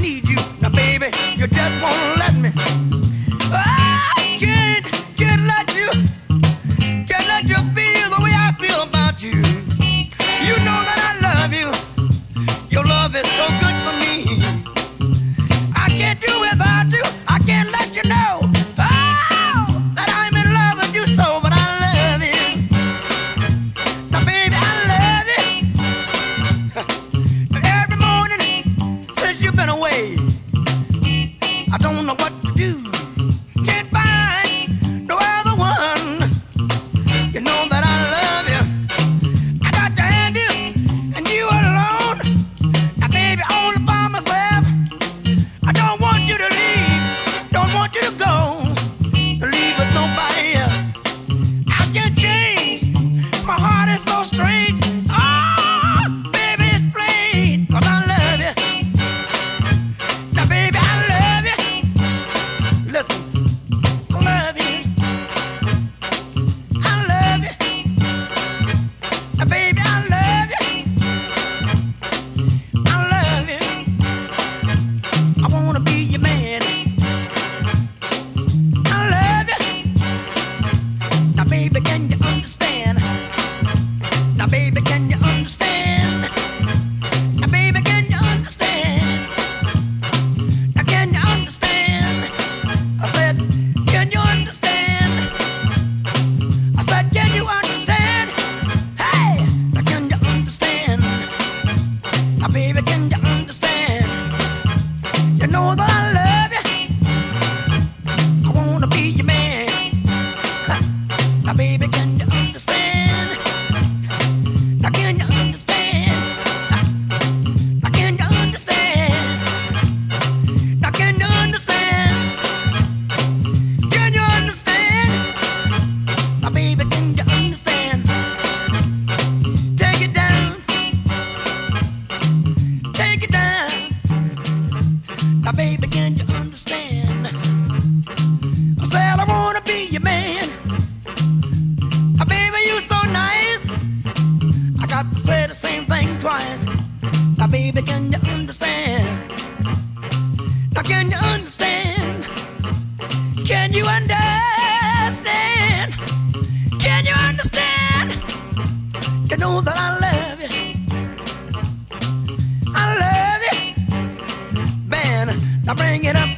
need you. Now, baby, can you understand? I said, I wanna be your man. Now, baby, you so nice. I got to say the same thing twice. Now, baby, can you understand? Now, can you understand? Can you understand? Can you understand? You know that I love. Now bring it up.